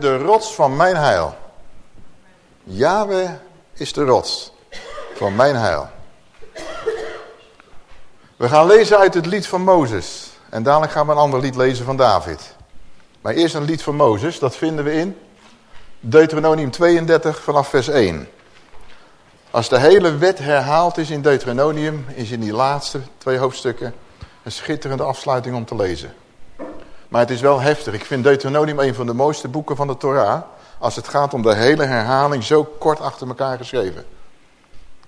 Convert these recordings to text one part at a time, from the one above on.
De rots van mijn heil. Yahweh is de rots van mijn heil. We gaan lezen uit het lied van Mozes. En dadelijk gaan we een ander lied lezen van David. Maar eerst een lied van Mozes, dat vinden we in Deuteronomium 32 vanaf vers 1. Als de hele wet herhaald is in Deuteronomium, is in die laatste twee hoofdstukken een schitterende afsluiting om te lezen. Maar het is wel heftig. Ik vind Deuteronomium een van de mooiste boeken van de Torah. Als het gaat om de hele herhaling zo kort achter elkaar geschreven.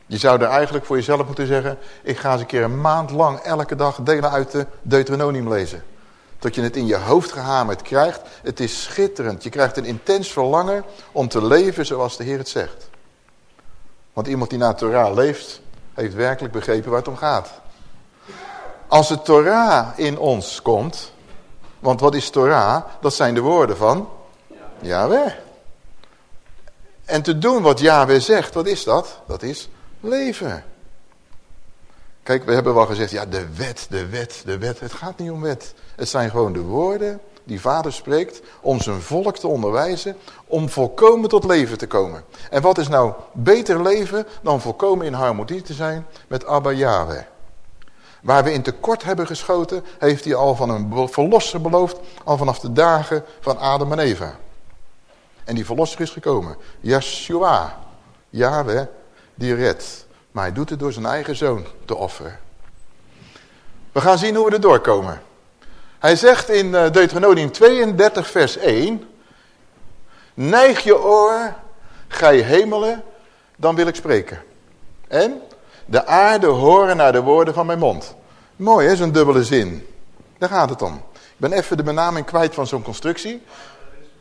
Je zou er eigenlijk voor jezelf moeten zeggen... ik ga eens een keer een maand lang elke dag delen uit de Deuteronomium lezen. Tot je het in je hoofd gehamerd krijgt. Het is schitterend. Je krijgt een intens verlangen om te leven zoals de Heer het zegt. Want iemand die naar Torah leeft, heeft werkelijk begrepen waar het om gaat. Als de Torah in ons komt, want wat is Torah? Dat zijn de woorden van Yahweh. En te doen wat Yahweh zegt, wat is dat? Dat is leven. Kijk, we hebben wel gezegd, ja de wet, de wet, de wet. Het gaat niet om wet. Het zijn gewoon de woorden die vader spreekt om zijn volk te onderwijzen, om volkomen tot leven te komen. En wat is nou beter leven dan volkomen in harmonie te zijn met Abba Yahweh? Waar we in tekort hebben geschoten, heeft hij al van een verlosser beloofd, al vanaf de dagen van Adam en Eva. En die verlosser is gekomen. Yeshua, Yahweh, die redt. Maar hij doet het door zijn eigen zoon te offeren. We gaan zien hoe we er doorkomen. Hij zegt in eh, Deuteronomium 32 vers 1. Neig je oor, gij hemelen, dan wil ik spreken. En de aarde horen naar de woorden van mijn mond. Mooi hè, zo'n dubbele zin. Daar gaat het om. Ik ben even de benaming kwijt van zo'n constructie.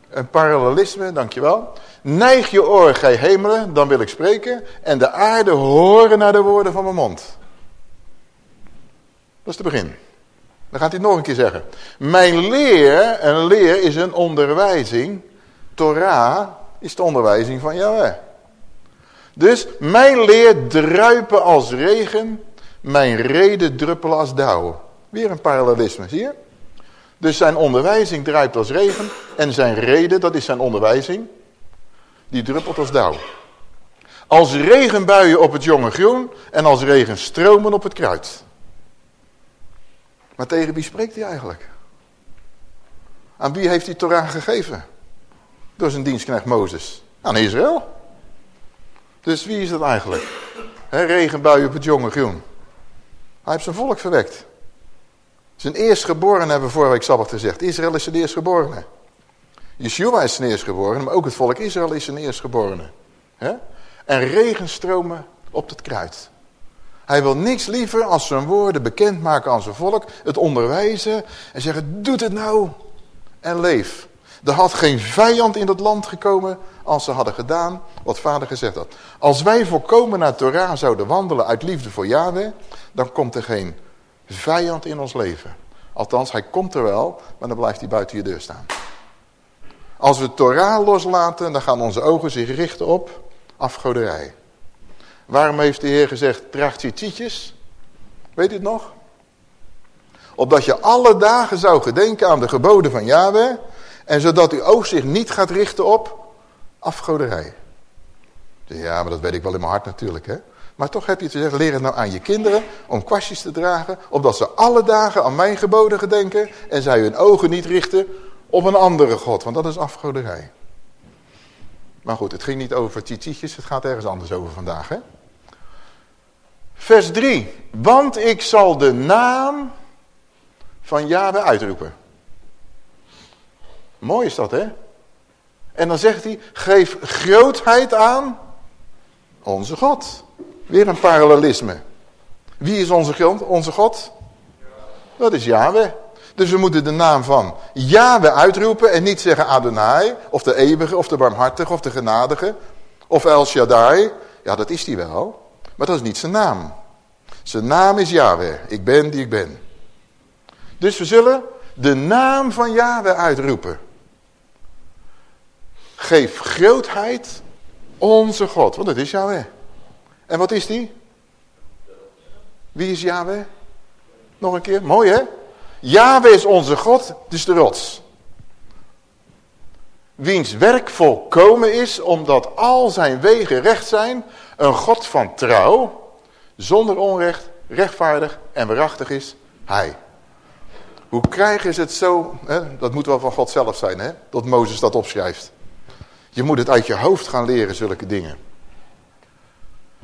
Een parallelisme, dankjewel. Neig je oor, gij hemelen, dan wil ik spreken. En de aarde horen naar de woorden van mijn mond. Dat is het begin. Dan gaat hij het nog een keer zeggen. Mijn leer, een leer is een onderwijzing. Torah is de onderwijzing van Yahweh. Dus mijn leer druipen als regen, mijn reden druppelen als dauw. Weer een parallelisme, zie je? Dus zijn onderwijzing druipt als regen en zijn reden, dat is zijn onderwijzing, die druppelt als dauw. Als regenbuien op het jonge groen en als regenstromen op het kruid. Maar tegen wie spreekt hij eigenlijk? Aan wie heeft hij Torah gegeven? Door zijn dienstknecht Mozes. Aan Israël. Dus wie is dat eigenlijk? He, regenbui op het jonge groen. Hij heeft zijn volk verwekt. Zijn eerstgeborene hebben we vorige week Sabbat gezegd. Israël is zijn eerstgeborene. Yeshua is zijn eerstgeborene, maar ook het volk Israël is zijn eerstgeborene. He? En regenstromen op het kruid. Hij wil niks liever als zijn woorden bekendmaken aan zijn volk, het onderwijzen en zeggen, doe het nou en leef. Er had geen vijand in dat land gekomen als ze hadden gedaan wat vader gezegd had. Als wij volkomen naar Torah zouden wandelen uit liefde voor Yahweh, dan komt er geen vijand in ons leven. Althans, hij komt er wel, maar dan blijft hij buiten je deur staan. Als we Torah loslaten, dan gaan onze ogen zich richten op afgoderij. Waarom heeft de Heer gezegd, draagt tietjes? Weet u het nog? Opdat je alle dagen zou gedenken aan de geboden van Yahweh. En zodat uw oog zich niet gaat richten op afgoderij. Ja, maar dat weet ik wel in mijn hart natuurlijk. Hè? Maar toch heb je te zeggen, leer het nou aan je kinderen om kwastjes te dragen. Opdat ze alle dagen aan mijn geboden gedenken. En zij hun ogen niet richten op een andere God. Want dat is afgoderij. Maar goed, het ging niet over titietjes. Het gaat ergens anders over vandaag. Hè? Vers 3. Want ik zal de naam van Yahweh uitroepen. Mooi is dat, hè? En dan zegt hij, geef grootheid aan onze God. Weer een parallelisme. Wie is onze God? Onze God? Dat is Yahweh. Dus we moeten de naam van Yahweh uitroepen en niet zeggen Adonai, of de eeuwige, of de barmhartige, of de genadige, of El Shaddai. Ja, dat is die wel. Maar dat is niet zijn naam. Zijn naam is Yahweh. Ik ben die ik ben. Dus we zullen de naam van Yahweh uitroepen. Geef grootheid onze God. Want dat is Yahweh. En wat is die? Wie is Yahweh? Nog een keer. Mooi hè? Yahweh is onze God, dus de rots. wiens werk volkomen is, omdat al zijn wegen recht zijn, een God van trouw, zonder onrecht, rechtvaardig en waarachtig is hij. Hoe krijgen ze het zo, hè? dat moet wel van God zelf zijn, hè? dat Mozes dat opschrijft. Je moet het uit je hoofd gaan leren, zulke dingen.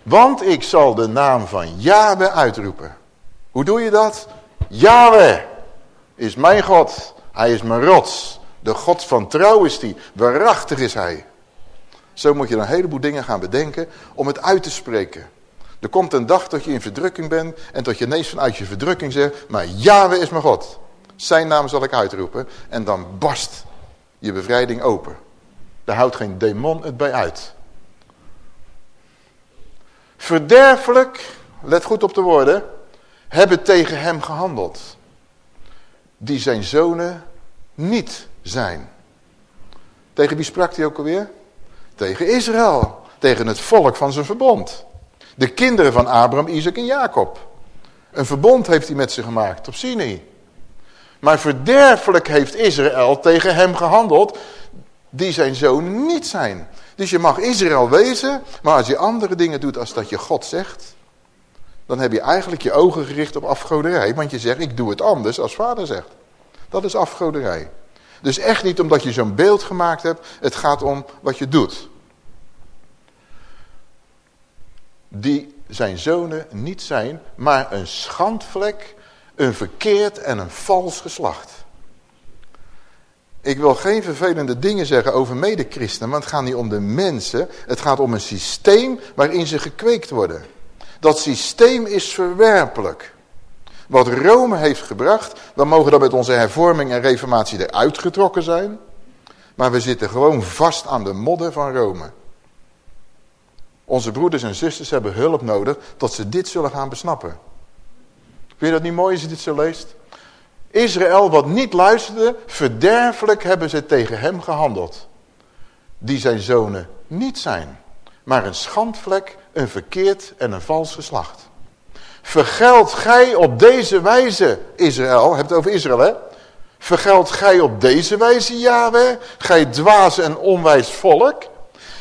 Want ik zal de naam van Yahweh uitroepen. Hoe doe je dat? Yahweh is mijn God. Hij is mijn rots. De God van trouw is die. Waarachtig is hij. Zo moet je een heleboel dingen gaan bedenken om het uit te spreken. Er komt een dag dat je in verdrukking bent en dat je ineens vanuit je verdrukking zegt, maar Yahweh is mijn God. Zijn naam zal ik uitroepen en dan barst je bevrijding open. Daar houdt geen demon het bij uit. Verderfelijk, let goed op de woorden, hebben tegen hem gehandeld. Die zijn zonen niet zijn. Tegen wie sprak hij ook alweer? Tegen Israël. Tegen het volk van zijn verbond. De kinderen van Abraham, Isaac en Jacob. Een verbond heeft hij met ze gemaakt op Sinai. Maar verderfelijk heeft Israël tegen hem gehandeld die zijn zoon niet zijn. Dus je mag Israël wezen, maar als je andere dingen doet als dat je God zegt, dan heb je eigenlijk je ogen gericht op afgoderij. Want je zegt, ik doe het anders als vader zegt. Dat is afgoderij. Dus echt niet omdat je zo'n beeld gemaakt hebt, het gaat om wat je doet. Die zijn zonen niet zijn, maar een schandvlek, een verkeerd en een vals geslacht. Ik wil geen vervelende dingen zeggen over medechristenen, want het gaat niet om de mensen. Het gaat om een systeem waarin ze gekweekt worden. Dat systeem is verwerpelijk. Wat Rome heeft gebracht, we mogen dat met onze hervorming en reformatie eruit getrokken zijn. Maar we zitten gewoon vast aan de modder van Rome. Onze broeders en zusters hebben hulp nodig tot ze dit zullen gaan besnappen. Vind je dat niet mooi als je dit zo leest? Israël wat niet luisterde, verderfelijk hebben ze tegen hem gehandeld. Die zijn zonen niet zijn, maar een schandvlek, een verkeerd en een vals geslacht. Vergeld gij op deze wijze, Israël, hebt het over Israël hè? Vergeld gij op deze wijze, Yahweh, gij dwaas en onwijs volk?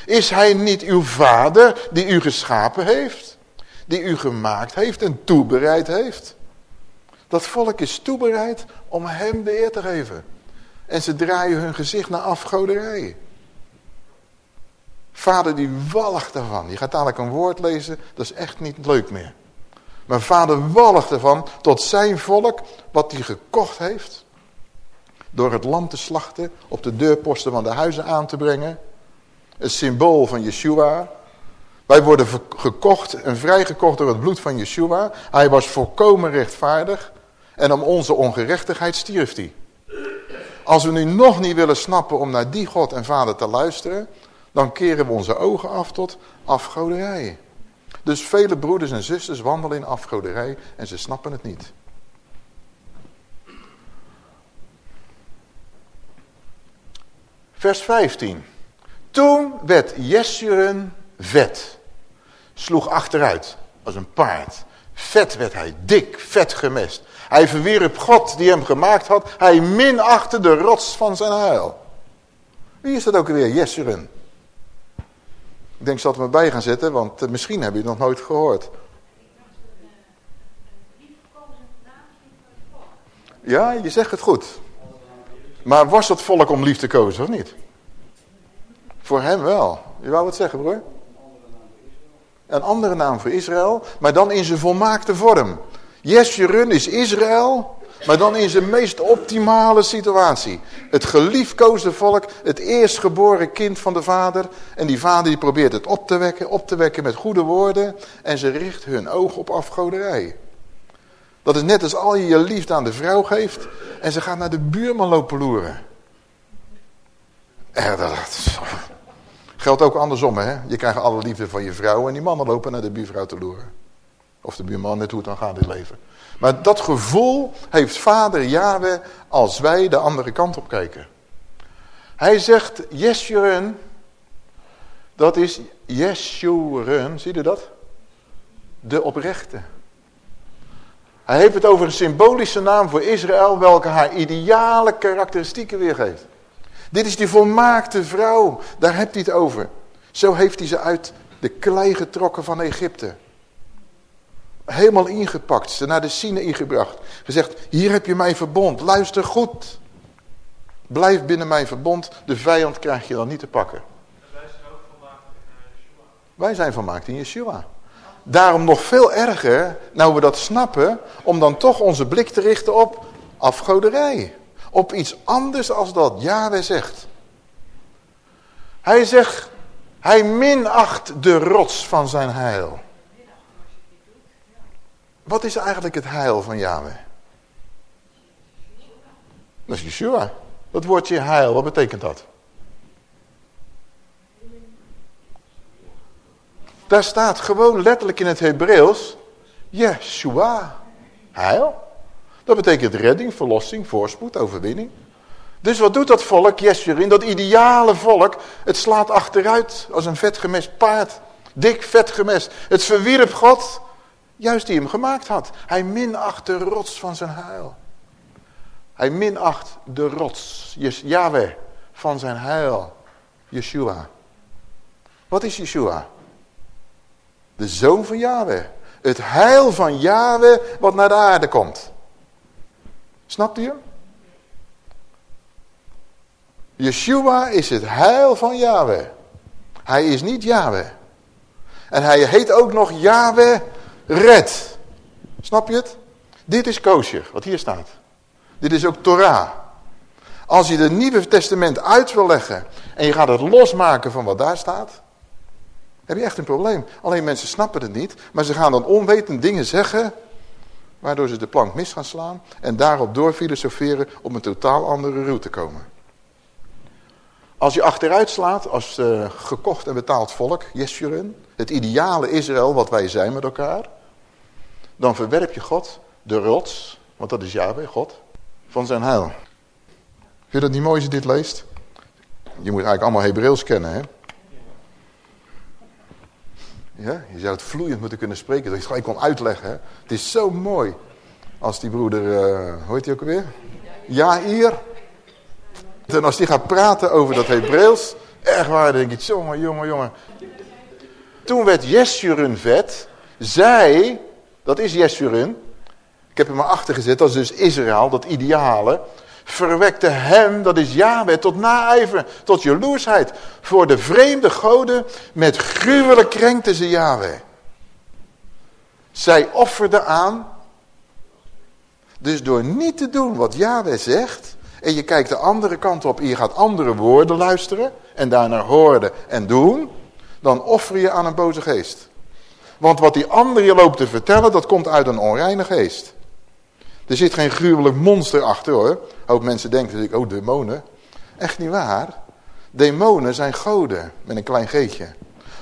Is hij niet uw vader die u geschapen heeft? Die u gemaakt heeft en toebereid heeft? Dat volk is toebereid om hem de eer te geven. En ze draaien hun gezicht naar afgoderij. Vader die walgt ervan. Je gaat dadelijk een woord lezen, dat is echt niet leuk meer. Maar vader walgt ervan tot zijn volk, wat hij gekocht heeft. Door het lam te slachten, op de deurposten van de huizen aan te brengen. Een symbool van Yeshua. Wij worden gekocht en vrijgekocht door het bloed van Yeshua. Hij was volkomen rechtvaardig. En om onze ongerechtigheid stierf hij. Als we nu nog niet willen snappen om naar die God en Vader te luisteren, dan keren we onze ogen af tot afgoderij. Dus vele broeders en zusters wandelen in afgoderij en ze snappen het niet. Vers 15. Toen werd Jeshurun vet. Sloeg achteruit als een paard. Vet werd hij, dik, vet gemest. Hij verwierp God die hem gemaakt had. Hij minachtte de rots van zijn heil. Wie is dat ook weer? Jeshurun. Ik denk, ik zal het maar bij gaan zetten, want eh, misschien heb je het nog nooit gehoord. Ja, je zegt het goed. Maar was dat volk om lief te kozen of niet? Voor hem wel. Je wou wat zeggen, broer? Een andere naam voor Israël, maar dan in zijn volmaakte vorm. Jeshurun is Israël, maar dan in zijn meest optimale situatie. Het geliefkoosde volk, het eerstgeboren kind van de vader. En die vader die probeert het op te wekken, op te wekken met goede woorden. En ze richt hun oog op afgoderij. Dat is net als al je je liefde aan de vrouw geeft en ze gaat naar de buurman lopen loeren. En dat, geldt ook andersom, hè. Je krijgt alle liefde van je vrouw en die mannen lopen naar de buurvrouw te loeren. Of de buurman, net hoe het dan gaat in het leven. Maar dat gevoel heeft vader Yahweh als wij de andere kant op kijken. Hij zegt, Jeshurun, dat is Jeshurun, zie je dat? De oprechte. Hij heeft het over een symbolische naam voor Israël, welke haar ideale karakteristieken weergeeft. Dit is die volmaakte vrouw. Daar hebt hij het over. Zo heeft hij ze uit de klei getrokken van Egypte. Helemaal ingepakt. Ze naar de Sinaï gebracht. Gezegd, hier heb je mijn verbond. Luister goed. Blijf binnen mijn verbond. De vijand krijg je dan niet te pakken. wij zijn ook volmaakt in Yeshua. Wij zijn volmaakt in Yeshua. Daarom nog veel erger, nou we dat snappen, om dan toch onze blik te richten op afgoderij. Op iets anders als dat Yahweh zegt. Hij zegt, hij minacht de rots van zijn heil. Wat is eigenlijk het heil van Yahweh? Dat is Yeshua. Dat woordje heil, wat betekent dat? Daar staat gewoon letterlijk in het Hebreeuws, Yeshua, heil. Dat betekent redding, verlossing, voorspoed, overwinning. Dus wat doet dat volk, Jesjerin, dat ideale volk? Het slaat achteruit als een vetgemest paard. Dik vetgemest. Het verwierp God, juist die hem gemaakt had. Hij minacht de rots van zijn heil. Hij minacht de rots, Yahweh, van zijn heil. Yeshua. Wat is Yeshua? De zoon van Yahweh. Het heil van Yahweh wat naar de aarde komt. Snapt u hem? Yeshua is het heil van Yahweh. Hij is niet Yahweh. En hij heet ook nog Yahweh red. Snap je het? Dit is kosher, wat hier staat. Dit is ook Torah. Als je het Nieuwe Testament uit wil leggen en je gaat het losmaken van wat daar staat, heb je echt een probleem. Alleen mensen snappen het niet, maar ze gaan dan onwetend dingen zeggen, waardoor ze de plank mis gaan slaan en daarop doorfilosoferen om een totaal andere route te komen. Als je achteruit slaat als uh, gekocht en betaald volk, Jeshurun, het ideale Israël wat wij zijn met elkaar, dan verwerp je God, de rots, want dat is Yahweh, God, van zijn heil. Vind je dat niet mooi als je dit leest? Je moet eigenlijk allemaal Hebreeuws kennen, hè? Ja, je zou het vloeiend moeten kunnen spreken, dat je het gelijk kon uitleggen. Hè? Het is zo mooi als die broeder, uh, hoe heet hij ook alweer? Jair. En als die gaat praten over dat Hebreeuws, erg waar, denk ik, jongen, jongen, jongen. Toen werd Jeshurun vet, zij, dat is Jeshurun, ik heb hem maar achter gezet, dat is dus Israël, dat ideale, verwekte hem, dat is Yahweh, tot naijver, tot jaloersheid. Voor de vreemde goden, met gruwelijk krenkte ze Yahweh. Zij offerde aan, dus door niet te doen wat Yahweh zegt, en je kijkt de andere kant op en je gaat andere woorden luisteren, en daarna horen en doen, dan offer je aan een boze geest. Want wat die ander je loopt te vertellen, dat komt uit een onreine geest. Er zit geen gruwelijk monster achter hoor. Hoop mensen denken ik, oh demonen. Echt niet waar. Demonen zijn goden met een klein geetje.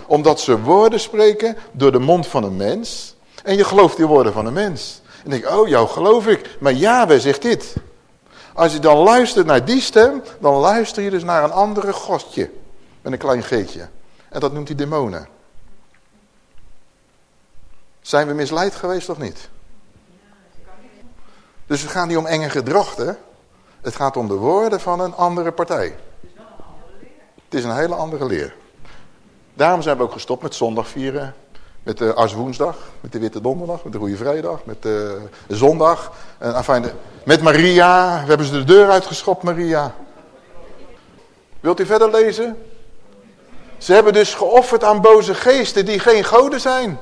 Omdat ze woorden spreken door de mond van een mens. En je gelooft die woorden van een mens. En denk oh jou geloof ik. Maar Yahweh zegt dit. Als je dan luistert naar die stem, dan luister je dus naar een andere godje. Met een klein geetje. En dat noemt hij demonen. Zijn we misleid geweest of niet? Dus het gaat niet om enge gedrochten. Het gaat om de woorden van een andere partij. Het is een hele andere leer. Daarom zijn we ook gestopt met zondag vieren. Met de Aswoensdag, met de Witte Donderdag, met de Goede Vrijdag, met de Zondag. En, enfin, met Maria, we hebben ze de deur uitgeschopt, Maria. Wilt u verder lezen? Ze hebben dus geofferd aan boze geesten die geen goden zijn.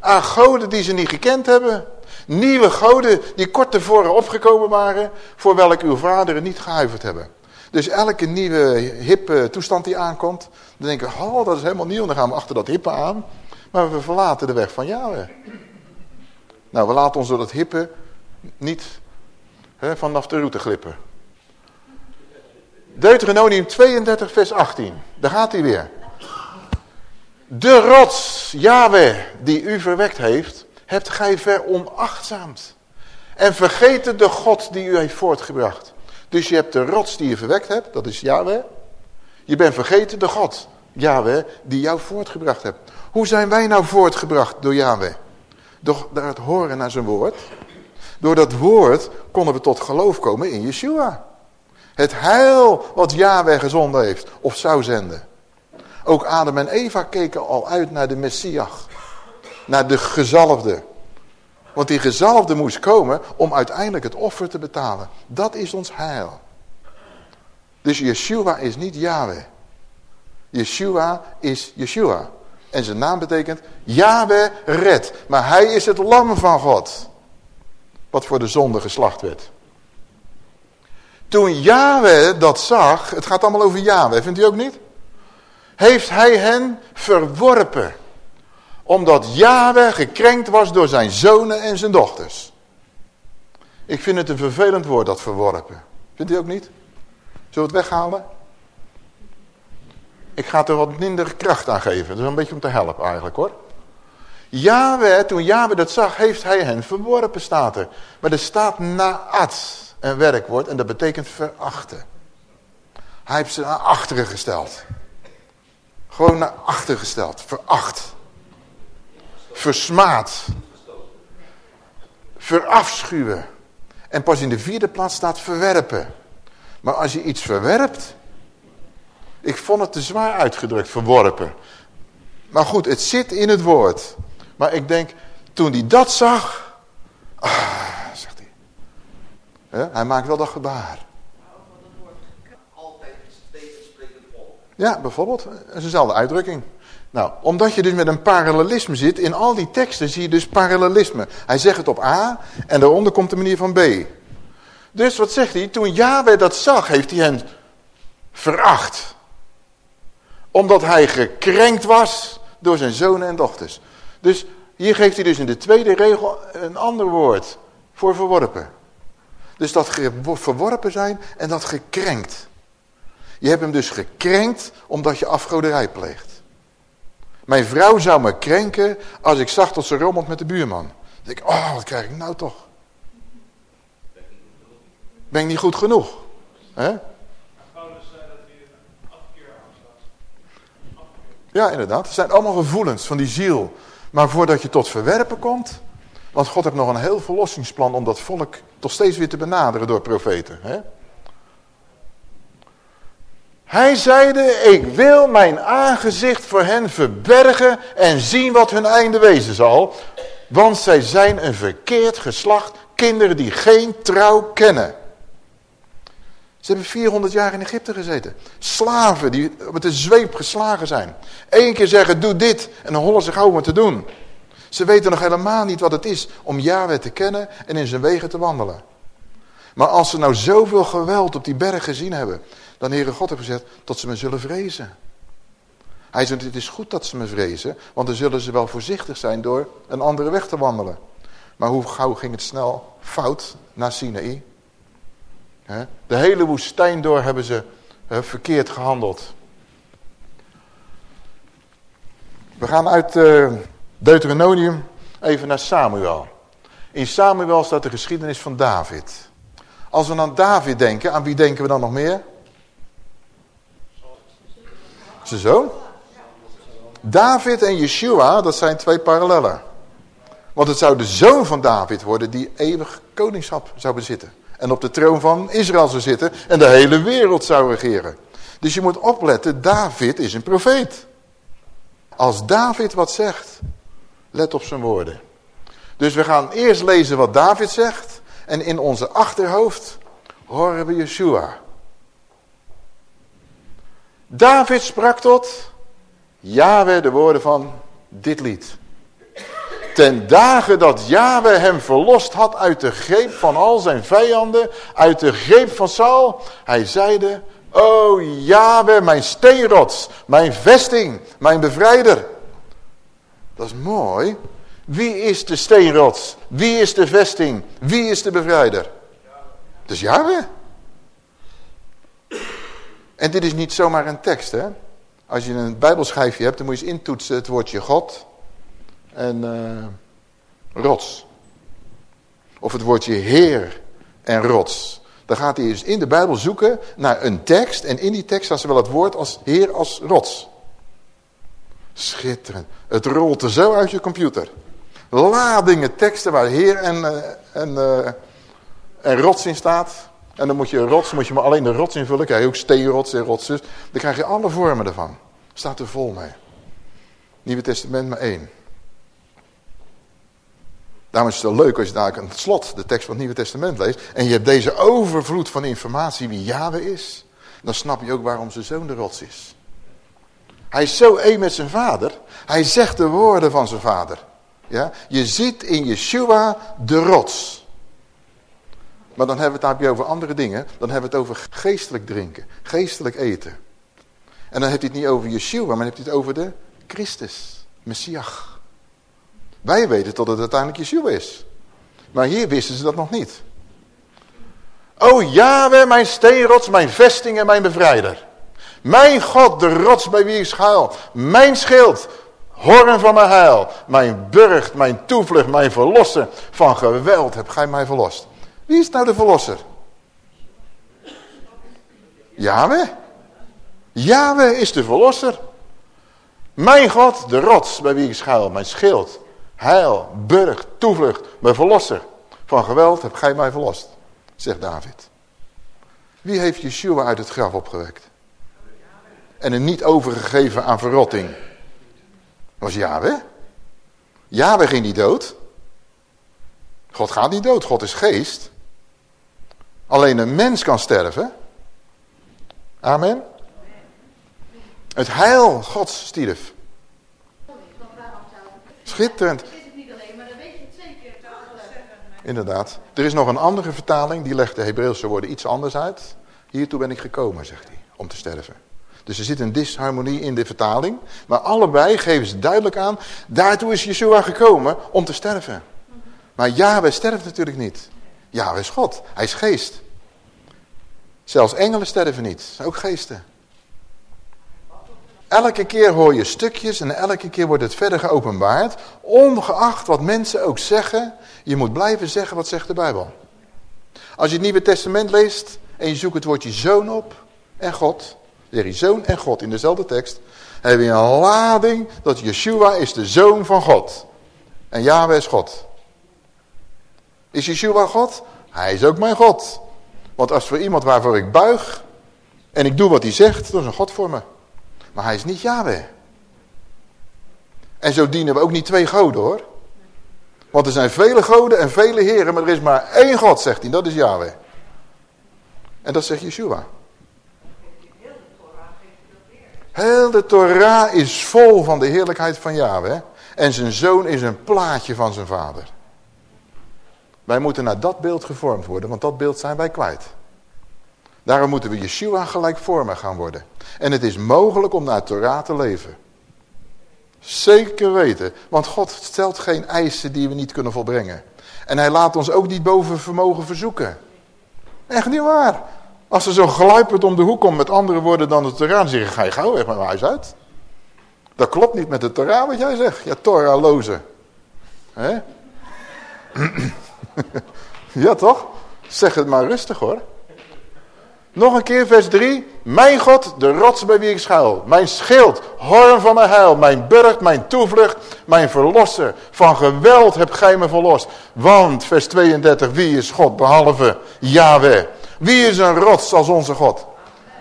Aan goden die ze niet gekend hebben. Nieuwe goden die kort tevoren opgekomen waren, voor welk uw vaderen niet gehuiverd hebben. Dus elke nieuwe hippe toestand die aankomt, dan denken we, oh dat is helemaal nieuw, dan gaan we achter dat hippe aan. Maar we verlaten de weg van Yahweh. Nou, we laten ons door dat hippe niet hè, vanaf de route glippen. Deuteronomium 32 vers 18, daar gaat hij weer. De rots, Yahweh, die u verwekt heeft, hebt gij veronachtzaamd. En vergeten de God die u heeft voortgebracht. Dus je hebt de rots die je verwekt hebt, dat is Yahweh. Je bent vergeten de God, Yahweh, die jou voortgebracht hebt. Hoe zijn wij nou voortgebracht door Yahweh? Door het horen naar zijn woord. Door dat woord konden we tot geloof komen in Yeshua. Het heil wat Yahweh gezonden heeft of zou zenden. Ook Adam en Eva keken al uit naar de Messias. Naar de gezalfde. Want die gezalfde moest komen om uiteindelijk het offer te betalen. Dat is ons heil. Dus Yeshua is niet Yahweh. Yeshua is Yeshua. En zijn naam betekent Yahweh red. Maar hij is het lam van God. Wat voor de zonde geslacht werd. Toen Yahweh dat zag, het gaat allemaal over Yahweh, vindt u ook niet? Heeft hij hen verworpen. Omdat Yahweh gekrenkt was door zijn zonen en zijn dochters. Ik vind het een vervelend woord, dat verworpen. Vindt u ook niet? Zullen we het weghalen? Ik ga er wat minder kracht aan geven. Dat is een beetje om te helpen eigenlijk hoor. Yahweh, toen Yahweh dat zag, heeft hij hen verworpen, staat er. Maar er staat naat, een werkwoord, en dat betekent verachten. Hij heeft ze naar achteren gesteld. Gewoon naar achter gesteld, veracht. Versmaad. Verafschuwen. En pas in de vierde plaats staat verwerpen. Maar als je iets verwerpt, ik vond het te zwaar uitgedrukt, verworpen. Maar goed, het zit in het woord. Maar ik denk, toen hij dat zag... Ah, zegt hij. hij maakt wel dat gebaar. Ja, bijvoorbeeld. Dat is dezelfde uitdrukking. Nou, omdat je dus met een parallelisme zit, in al die teksten zie je dus parallelisme. Hij zegt het op A en daaronder komt de manier van B. Dus wat zegt hij? Toen Yahweh dat zag, heeft hij hen veracht omdat hij gekrenkt was door zijn zonen en dochters. Dus hier geeft hij dus in de tweede regel een ander woord voor verworpen. Dus dat verworpen zijn en dat gekrenkt. Je hebt hem dus gekrenkt omdat je afgoderij pleegt. Mijn vrouw zou me krenken als ik zag dat ze rommelt met de buurman. Dan denk ik, oh wat krijg ik nou toch? Ben ik niet goed genoeg? Hè? Ja, inderdaad. Het zijn allemaal gevoelens van die ziel. Maar voordat je tot verwerpen komt... Want God heeft nog een heel verlossingsplan om dat volk toch steeds weer te benaderen door profeten. Hè? Hij zeide, ik wil mijn aangezicht voor hen verbergen en zien wat hun einde wezen zal. Want zij zijn een verkeerd geslacht, kinderen die geen trouw kennen. Ze hebben 400 jaar in Egypte gezeten. Slaven die met de zweep geslagen zijn. Eén keer zeggen, doe dit. En dan hollen ze gauw om te doen. Ze weten nog helemaal niet wat het is om Yahweh te kennen en in zijn wegen te wandelen. Maar als ze nou zoveel geweld op die berg gezien hebben, dan Heere God heeft gezegd, tot ze me zullen vrezen. Hij zegt, het is goed dat ze me vrezen, want dan zullen ze wel voorzichtig zijn door een andere weg te wandelen. Maar hoe gauw ging het snel fout naar Sinaï? De hele woestijn door hebben ze verkeerd gehandeld. We gaan uit uh, Deuteronomium even naar Samuel. In Samuel staat de geschiedenis van David. Als we aan David denken, aan wie denken we dan nog meer? Zijn zoon? David en Yeshua, dat zijn twee parallellen. Want het zou de zoon van David worden die eeuwig koningschap zou bezitten. En op de troon van Israël zou zitten en de hele wereld zou regeren. Dus je moet opletten, David is een profeet. Als David wat zegt, let op zijn woorden. Dus we gaan eerst lezen wat David zegt. En in onze achterhoofd horen we Yeshua. David sprak tot Yahweh de woorden van dit lied. Ten dagen dat Yahweh hem verlost had uit de greep van al zijn vijanden, uit de greep van Saul. Hij zeide, o Yahweh, mijn steenrots, mijn vesting, mijn bevrijder. Dat is mooi. Wie is de steenrots? Wie is de vesting? Wie is de bevrijder? Dus Yahweh. En dit is niet zomaar een tekst, hè. Als je een bijbelschijfje hebt, dan moet je eens intoetsen het woordje God en uh, rots. Of het woordje Heer en rots. Dan gaat hij eens in de Bijbel zoeken naar een tekst. En in die tekst staat wel het woord als Heer als rots. Schitterend. Het rolt er zo uit je computer. Ladingen teksten waar Heer en, uh, en, uh, en rots in staat. En dan moet je rots, moet je maar alleen de rots invullen. Krijg je ook steenrots en rotsjes. Dan krijg je alle vormen ervan. Staat er vol mee. Nieuwe Testament maar één. Daarom is het zo leuk als je daar het slot de tekst van het Nieuwe Testament leest. En je hebt deze overvloed van informatie wie Yahweh is. Dan snap je ook waarom zijn zoon de rots is. Hij is zo één met zijn vader. Hij zegt de woorden van zijn vader. Ja? Je ziet in Yeshua de rots. Maar dan hebben we het daar over andere dingen. Dan hebben we het over geestelijk drinken. Geestelijk eten. En dan heeft hij het niet over Yeshua, maar dan heeft hij het over de Christus. Messias. Wij weten dat het uiteindelijk Yeshua is. Maar hier wisten ze dat nog niet. O Yahweh, mijn steenrots, mijn vesting en mijn bevrijder. Mijn God, de rots bij wie ik schuil. Mijn schild, hoorn van mijn heil. Mijn burcht, mijn toevlucht, mijn verlosser. Van geweld heb gij mij verlost. Wie is nou de verlosser? Yahweh. Yahweh is de verlosser. Mijn God, de rots bij wie ik schuil. Mijn schild, heil, burg, toevlucht, mijn verlosser. Van geweld heb gij mij verlost, zegt David. Wie heeft Yeshua uit het graf opgewekt? En hem niet overgegeven aan verrotting. Dat was Yahweh. Yahweh ging niet dood. God gaat niet dood, God is geest. Alleen een mens kan sterven. Amen. Het heil Gods stierf. Schitterend. Inderdaad. Er is nog een andere vertaling, die legt de Hebreeuwse woorden iets anders uit. Hiertoe ben ik gekomen, zegt hij, om te sterven. Dus er zit een disharmonie in de vertaling. Maar allebei geven ze duidelijk aan, daartoe is Yeshua gekomen om te sterven. Maar Yahweh sterft natuurlijk niet. Yahweh is God, hij is geest. Zelfs engelen sterven niet, ook geesten. Elke keer hoor je stukjes en elke keer wordt het verder geopenbaard. Ongeacht wat mensen ook zeggen, je moet blijven zeggen wat zegt de Bijbel. Als je het Nieuwe Testament leest en je zoekt het woordje zoon op en God. zeg je zoon en God in dezelfde tekst. heb je een lading dat Yeshua is de zoon van God. En Yahweh is God. Is Yeshua God? Hij is ook mijn God. Want als voor iemand waarvoor ik buig en ik doe wat hij zegt, dan is een God voor me. Maar hij is niet Yahweh. En zo dienen we ook niet twee goden hoor. Want er zijn vele goden en vele heren, maar er is maar één God, zegt hij. Dat is Yahweh. En dat zegt Yeshua. Heel de Torah is vol van de heerlijkheid van Yahweh. En zijn zoon is een plaatje van zijn vader. Wij moeten naar dat beeld gevormd worden, want dat beeld zijn wij kwijt. Daarom moeten we Yeshua gelijkvormig gaan worden. En het is mogelijk om naar Torah te leven. Zeker weten. Want God stelt geen eisen die we niet kunnen volbrengen. En hij laat ons ook niet boven vermogen verzoeken. Echt niet waar. Als ze zo gluipend om de hoek komt met andere woorden dan de Torah, dan zeg je, ga je gauw weg met mijn huis uit. Dat klopt niet met de Torah wat jij zegt. Ja, Torahloze. Hè? ja, toch? Zeg het maar rustig hoor. Nog een keer vers 3. Mijn God, de rots bij wie ik schuil. Mijn schild, hoorn van mijn heil. Mijn burcht, mijn toevlucht, mijn verlosser. Van geweld heb gij me verlost. Want, vers 32, wie is God behalve Yahweh? Wie is een rots als onze God?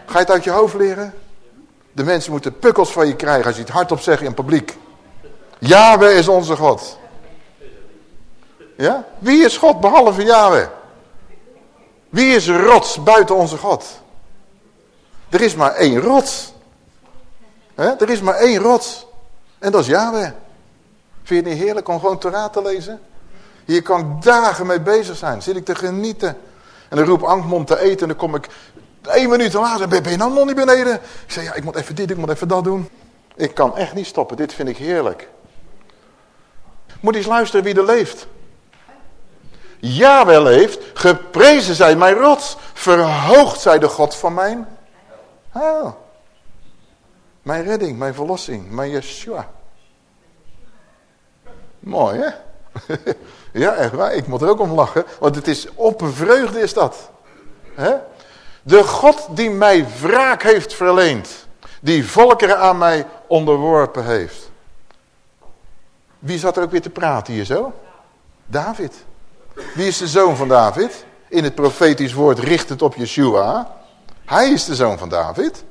Ga je het uit je hoofd leren? De mensen moeten pukkels van je krijgen als je het hardop zegt in publiek. Yahweh is onze God. Ja? Wie is God behalve Yahweh? Wie is rots buiten onze God? Er is maar één rots. Er is maar één rots. En dat is Yahweh. Vind je het niet heerlijk om gewoon Torah te lezen? Hier kan ik dagen mee bezig zijn. Zit ik te genieten. En dan roep om te eten. En dan kom ik één minuut later. Ben je nou nog niet beneden? Ik zeg, ja, ik moet even dit, ik moet even dat doen. Ik kan echt niet stoppen. Dit vind ik heerlijk. Moet eens luisteren wie er leeft. Jawel leeft, geprezen zij mijn rots, verhoogd zij de God van mijn heil. Mijn redding, mijn verlossing, mijn Yeshua. Mooi hè? ja, echt waar. Ik moet er ook om lachen, want het is op een vreugde is dat. De God die mij wraak heeft verleend, die volkeren aan mij onderworpen heeft. Wie zat er ook weer te praten hier zo? David. Wie is de zoon van David? in het profetisch woord richtend op Yeshua. Hij is de zoon van David.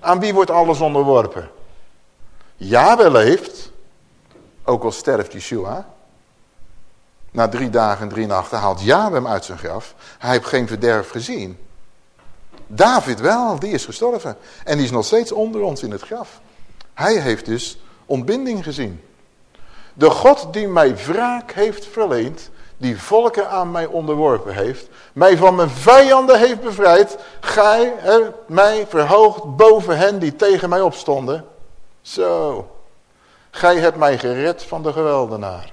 Aan wie wordt alles onderworpen? Yahweh leeft, ook al sterft Yeshua. Na drie dagen en drie nachten haalt Yahweh hem uit zijn graf. Hij heeft geen verderf gezien. David wel, die is gestorven. En die is nog steeds onder ons in het graf. Hij heeft dus ontbinding gezien. De God die mij wraak heeft verleend, die volken aan mij onderworpen heeft, mij van mijn vijanden heeft bevrijd, gij hebt mij verhoogd boven hen die tegen mij opstonden. Zo, gij hebt mij gered van de geweldenaar.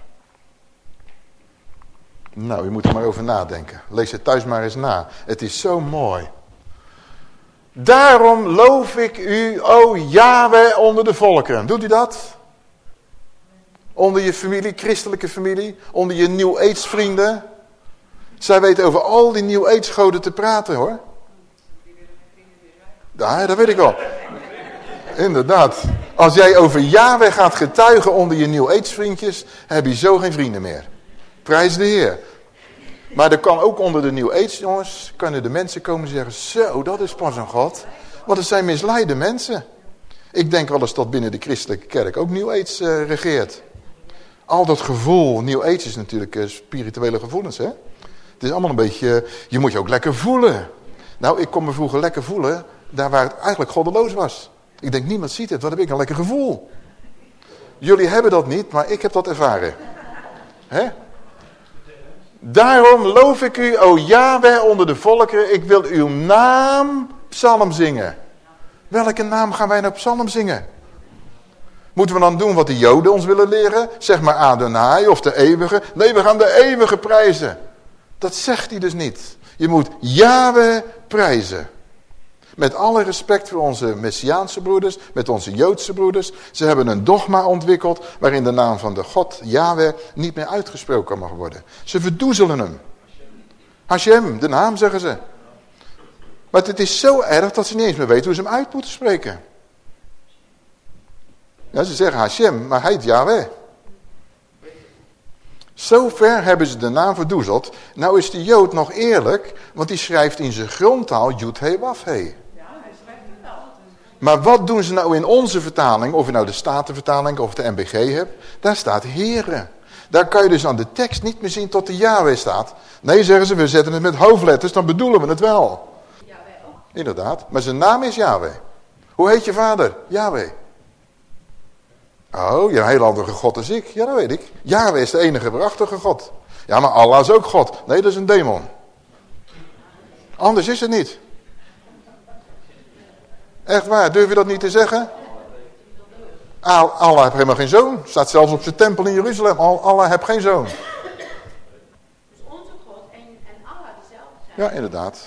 Nou, u moet er maar over nadenken. Lees het thuis maar eens na. Het is zo mooi. Daarom loof ik u, o Yahweh, onder de volken. Doet u dat? Onder je familie, christelijke familie, onder je New Age vrienden. Zij weten over al die New Age goden te praten hoor. Ja, dat weet ik wel. Inderdaad. Als jij over Yahweh gaat getuigen onder je New Age vriendjes, heb je zo geen vrienden meer. Prijs de Heer. Maar er kan ook onder de New Age jongens, kunnen de mensen komen zeggen, zo, dat is pas een God. Want het zijn misleide mensen. Ik denk wel eens dat binnen de christelijke kerk ook New Age uh, regeert. Al dat gevoel, New Age is natuurlijk uh, spirituele gevoelens, hè. Het is allemaal een beetje, je moet je ook lekker voelen. Nou, ik kon me vroeger lekker voelen, daar waar het eigenlijk goddeloos was. Ik denk, niemand ziet het, wat heb ik een lekker gevoel. Jullie hebben dat niet, maar ik heb dat ervaren. Hè? Daarom loof ik u, o Yahweh onder de volkeren, ik wil uw naam psalm zingen. Welke naam gaan wij nou psalm zingen? Moeten we dan doen wat de joden ons willen leren? Zeg maar Adonai of de eeuwige. Nee, we gaan de eeuwige prijzen. Dat zegt hij dus niet. Je moet Yahweh prijzen. Met alle respect voor onze Messiaanse broeders, met onze Joodse broeders. Ze hebben een dogma ontwikkeld waarin de naam van de God, Yahweh, niet meer uitgesproken mag worden. Ze verdoezelen hem. Hashem, de naam zeggen ze. Maar het is zo erg dat ze niet eens meer weten hoe ze hem uit moeten spreken. Ja, ze zeggen Hashem, maar hij heet Yahweh. Zover hebben ze de naam verdoezeld. Nou is de Jood nog eerlijk, want die schrijft in zijn grondtaal Yud He Waf He. Maar wat doen ze nou in onze vertaling, of je nou de Statenvertaling of de MBG hebt, daar staat Heren. Daar kan je dus aan de tekst niet meer zien tot de Yahweh staat. Nee, zeggen ze, we zetten het met hoofdletters, dan bedoelen we het wel. Inderdaad, maar zijn naam is Yahweh. Hoe heet je vader? Yahweh. Oh, je een heel andere God als ik. Ja, dat weet ik. Yahweh is de enige waarachtige God. Ja, maar Allah is ook God. Nee, dat is een demon. Anders is het niet. Echt waar, durf je dat niet te zeggen? Allah heeft helemaal geen zoon. Staat zelfs op zijn tempel in Jeruzalem. Allah heeft geen zoon. Dus onze God en, en Allah dezelfde zijn. Ja, inderdaad.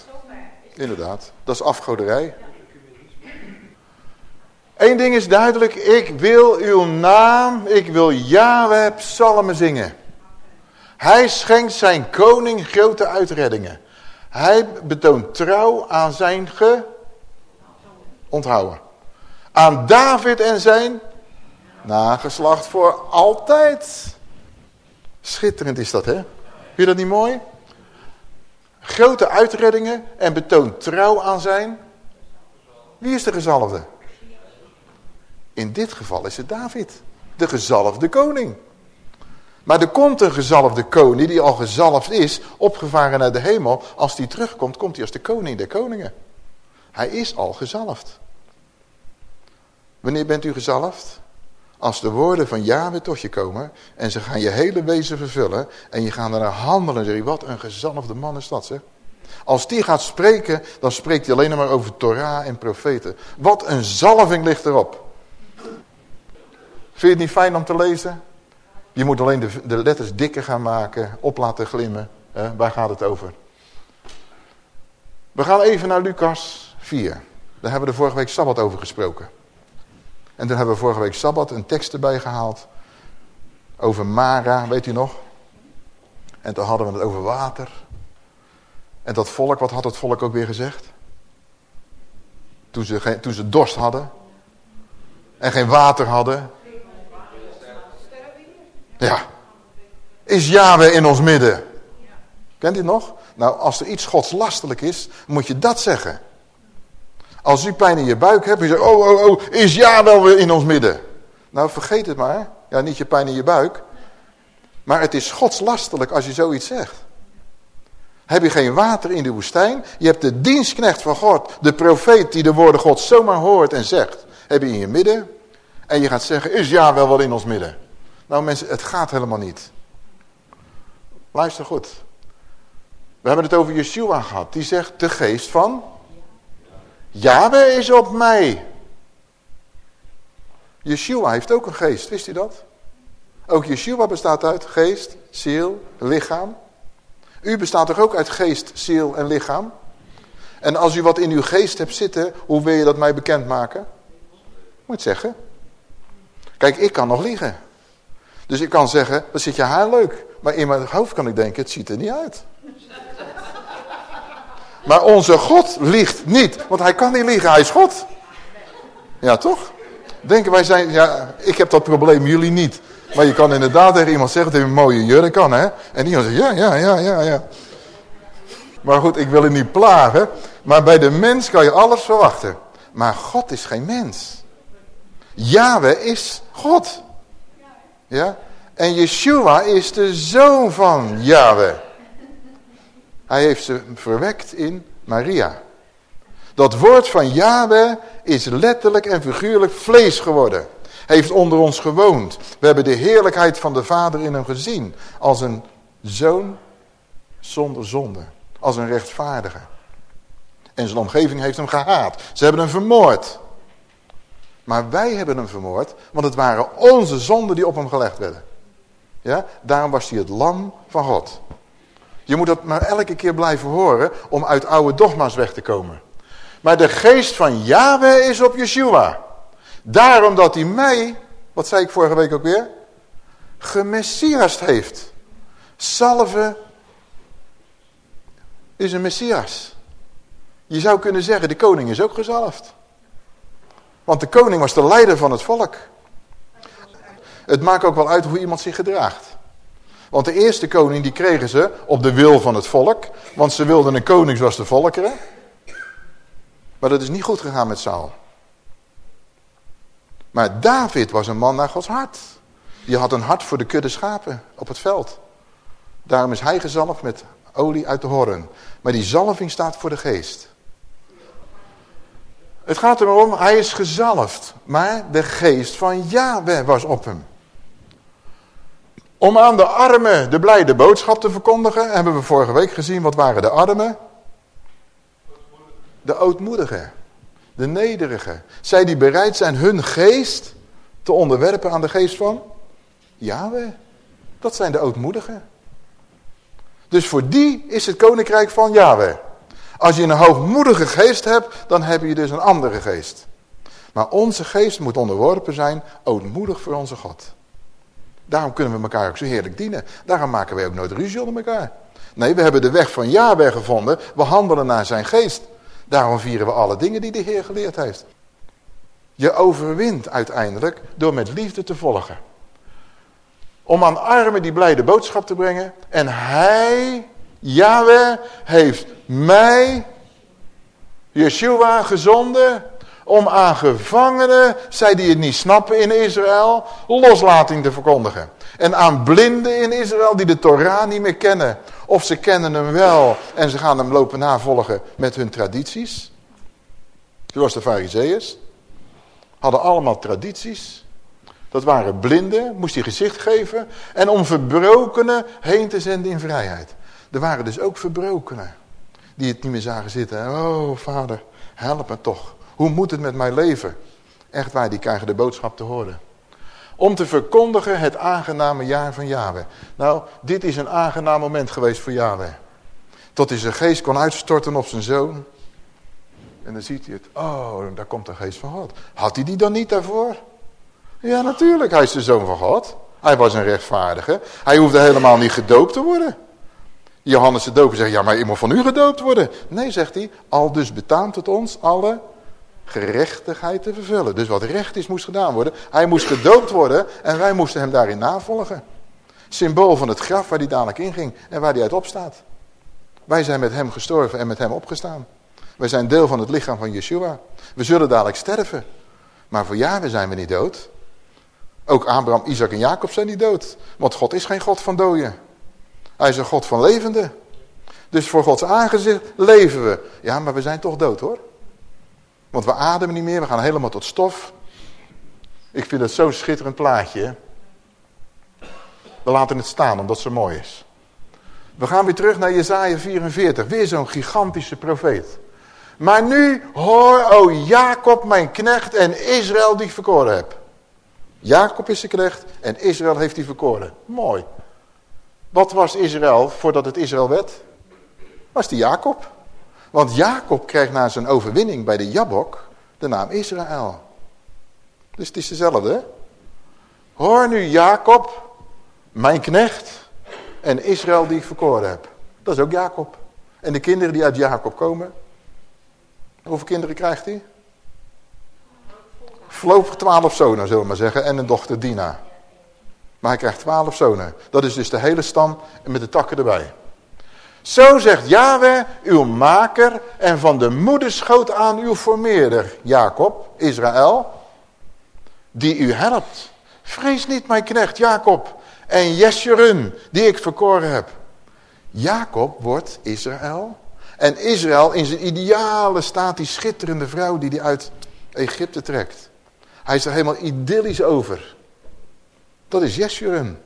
Inderdaad. Dat is afgoderij. Eén ding is duidelijk. Ik wil uw naam, ik wil Yahweh psalmen zingen. Hij schenkt zijn koning grote uitreddingen. Hij betoont trouw aan zijn ge onthouden. Aan David en zijn nageslacht voor altijd. Schitterend is dat, hè? Vind je dat niet mooi? Grote uitreddingen en betoont trouw aan zijn. Wie is de gezalfde? In dit geval is het David. De gezalfde koning. Maar er komt een gezalfde koning die al gezalfd is, opgevaren naar de hemel. Als die terugkomt, komt hij als de koning der koningen. Hij is al gezalfd. Wanneer bent u gezalfd? Als de woorden van Yahweh tot je komen en ze gaan je hele wezen vervullen en je gaat naar handelen. Wat een gezalfde man is dat zeg. Als die gaat spreken, dan spreekt hij alleen maar over Torah en profeten. Wat een zalving ligt erop. Vind je het niet fijn om te lezen? Je moet alleen de, de letters dikker gaan maken, op laten glimmen. Waar gaat het over? We gaan even naar Lucas 4. Daar hebben we de vorige week Sabbat over gesproken. En toen hebben we vorige week Sabbat een tekst erbij gehaald. Over Mara, weet u nog? En toen hadden we het over water. En dat volk, wat had het volk ook weer gezegd? Toen ze, toen ze dorst hadden. En geen water hadden. Ja. Is Yahweh in ons midden? Kent u nog? Nou, als er iets godslastelijk is, moet je dat zeggen. Als u pijn in je buik hebt, je zegt, oh, oh, oh, is ja wel weer in ons midden. Nou, vergeet het maar. Ja, niet je pijn in je buik. Maar het is godslastelijk als je zoiets zegt. Heb je geen water in de woestijn? Je hebt de dienstknecht van God, de profeet die de woorden God zomaar hoort en zegt. Heb je in je midden. En je gaat zeggen, is ja wel wel in ons midden. Nou mensen, het gaat helemaal niet. Luister goed. We hebben het over Yeshua gehad. Die zegt, de geest van Yahweh is op mij. Yeshua heeft ook een geest, wist u dat? Ook Yeshua bestaat uit geest, ziel, lichaam. U bestaat toch ook uit geest, ziel en lichaam? En als u wat in uw geest hebt zitten, hoe wil je dat mij bekendmaken? Moet zeggen. Kijk, ik kan nog liegen. Dus ik kan zeggen, wat zit je haar leuk. Maar in mijn hoofd kan ik denken, het ziet er niet uit. Maar onze God liegt niet. Want hij kan niet liegen, hij is God. Ja, toch? Denken wij zijn, ja, ik heb dat probleem, jullie niet. Maar je kan inderdaad tegen iemand zeggen dat hij een mooie jurk kan, hè? En iemand zegt, ja, ja, ja, ja, ja. Maar goed, ik wil je niet plagen. Maar bij de mens kan je alles verwachten. Maar God is geen mens. Yahweh is God. Ja? En Yeshua is de zoon van Yahweh. Hij heeft ze verwekt in Maria. Dat woord van Yahweh is letterlijk en figuurlijk vlees geworden. Heeft onder ons gewoond. We hebben de heerlijkheid van de Vader in hem gezien. Als een zoon zonder zonde. Als een rechtvaardige. En zijn omgeving heeft hem gehaat. Ze hebben hem vermoord. Maar wij hebben hem vermoord, want het waren onze zonden die op hem gelegd werden. Ja? Daarom was hij het lam van God. Je moet dat maar elke keer blijven horen om uit oude dogma's weg te komen. Maar de geest van Yahweh is op Yeshua. Daarom dat hij mij, wat zei ik vorige week ook weer? Gemessiast heeft. Salve is een Messias. Je zou kunnen zeggen, de koning is ook gezalfd. Want de koning was de leider van het volk. Het maakt ook wel uit hoe iemand zich gedraagt. Want de eerste koning die kregen ze op de wil van het volk. Want ze wilden een koning zoals de volkeren. Maar dat is niet goed gegaan met Saul. Maar David was een man naar Gods hart. Die had een hart voor de kudde schapen op het veld. Daarom is hij gezalfd met olie uit de hoorn. Maar die zalving staat voor de geest. Het gaat erom, hij is gezalfd. Maar de geest van Yahweh was op hem. Om aan de armen de blijde boodschap te verkondigen, hebben we vorige week gezien, wat waren de armen? De ootmoedigen, de nederigen. Zij die bereid zijn hun geest te onderwerpen aan de geest van Yahweh. Dat zijn de ootmoedigen. Dus voor die is het koninkrijk van Yahweh. Als je een hoogmoedige geest hebt, dan heb je dus een andere geest. Maar onze geest moet onderworpen zijn, ootmoedig voor onze God. Daarom kunnen we elkaar ook zo heerlijk dienen. Daarom maken wij ook nooit ruzie onder elkaar. Nee, we hebben de weg van Yahweh gevonden. We handelen naar zijn geest. Daarom vieren we alle dingen die de Heer geleerd heeft. Je overwint uiteindelijk door met liefde te volgen. Om aan armen die blijde boodschap te brengen. En hij, Yahweh, heeft mij, Yeshua, gezonden om aan gevangenen, zij die het niet snappen in Israël, loslating te verkondigen. En aan blinden in Israël die de Torah niet meer kennen. Of ze kennen hem wel en ze gaan hem lopen navolgen met hun tradities. Zoals de fariseeërs. Hadden allemaal tradities. Dat waren blinden, moest hij gezicht geven. En om verbrokenen heen te zenden in vrijheid. Er waren dus ook verbrokenen. Die het niet meer zagen zitten. Oh vader, help me toch. Hoe moet het met mijn leven? Echt waar, die krijgen de boodschap te horen. Om te verkondigen het aangename jaar van Yahweh. Nou, dit is een aangenaam moment geweest voor Yahweh. Tot hij zijn geest kon uitstorten op zijn zoon. En dan ziet hij het. Oh, daar komt de geest van God. Had hij die dan niet daarvoor? Ja, natuurlijk. Hij is de zoon van God. Hij was een rechtvaardige. Hij hoefde helemaal niet gedoopt te worden. Johannes de doper zegt, ja, maar ik moet van u gedoopt worden. Nee, zegt hij, al dus betaamt het ons alle gerechtigheid te vervullen. Dus wat recht is, moest gedaan worden. Hij moest gedoopt worden en wij moesten hem daarin navolgen. Symbool van het graf waar hij dadelijk inging en waar hij uit opstaat. Wij zijn met hem gestorven en met hem opgestaan. Wij zijn deel van het lichaam van Yeshua. We zullen dadelijk sterven. Maar voor jaren zijn we niet dood. Ook Abraham, Isaac en Jacob zijn niet dood. Want God is geen God van doden. Hij is een God van levenden. Dus voor Gods aangezicht leven we. Ja, maar we zijn toch dood hoor. Want we ademen niet meer, we gaan helemaal tot stof. Ik vind het zo'n schitterend plaatje. We laten het staan omdat zo mooi is. We gaan weer terug naar Jezaja 44. Weer zo'n gigantische profeet. Maar nu hoor, o Jacob, mijn knecht en Israël die ik verkoren heb. Jacob is de knecht en Israël heeft die verkoren. Mooi. Wat was Israël voordat het Israël werd? Was die Jacob. Want Jacob krijgt na zijn overwinning bij de Jabok de naam Israël. Dus het is dezelfde. Hoor nu Jacob, mijn knecht, en Israël die ik verkoren heb. Dat is ook Jacob. En de kinderen die uit Jacob komen. Hoeveel kinderen krijgt hij? Voorlopig twaalf zonen, zullen we maar zeggen. En een dochter Dina. Maar hij krijgt twaalf zonen. Dat is dus de hele stam met de takken erbij. Zo zegt Yahweh, uw maker en van de moederschoot aan uw formeerder, Jacob, Israël, die u helpt. Vrees niet mijn knecht Jacob en Jeshurun, die ik verkoren heb. Jacob wordt Israël. En Israël in zijn ideale staat, die schitterende vrouw die hij uit Egypte trekt. Hij is er helemaal idyllisch over. Dat is Jeshurun.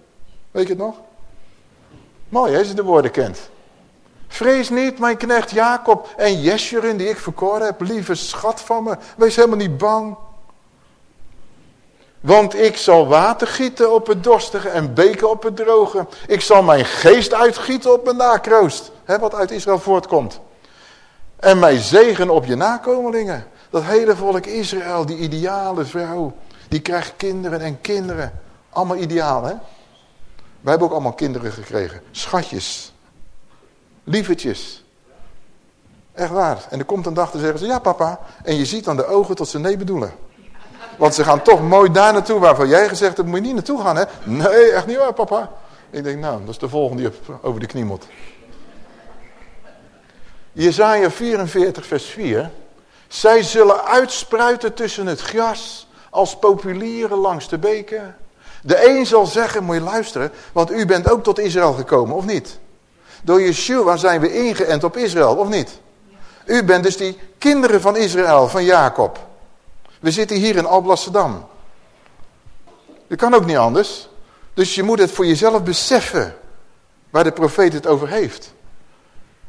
Weet je het nog? Mooi als je de woorden kent. Vrees niet, mijn knecht Jacob en Jeshurun die ik verkoren heb. Lieve schat van me, wees helemaal niet bang. Want ik zal water gieten op het dorstige en beken op het droge. Ik zal mijn geest uitgieten op mijn nakroost. Hè, wat uit Israël voortkomt. En mijn zegen op je nakomelingen. Dat hele volk Israël, die ideale vrouw. Die krijgt kinderen en kinderen. Allemaal ideaal, hè? Wij hebben ook allemaal kinderen gekregen. Schatjes. Lievertjes. Echt waar. En er komt een dag te zeggen ze, ja papa. En je ziet aan de ogen tot ze nee bedoelen. Want ze gaan toch mooi daar naartoe waarvan jij gezegd hebt, moet je niet naartoe gaan hè. Nee, echt niet waar papa. Ik denk, nou, dat is de volgende die over de knie moet. Jezaja 44 vers 4. Zij zullen uitspruiten tussen het gras als populieren langs de beken. De een zal zeggen, moet je luisteren, want u bent ook tot Israël gekomen, of niet? Door Yeshua zijn we ingeënt op Israël, of niet? U bent dus die kinderen van Israël, van Jacob. We zitten hier in Alblasserdam. Dat kan ook niet anders. Dus je moet het voor jezelf beseffen waar de profeet het over heeft.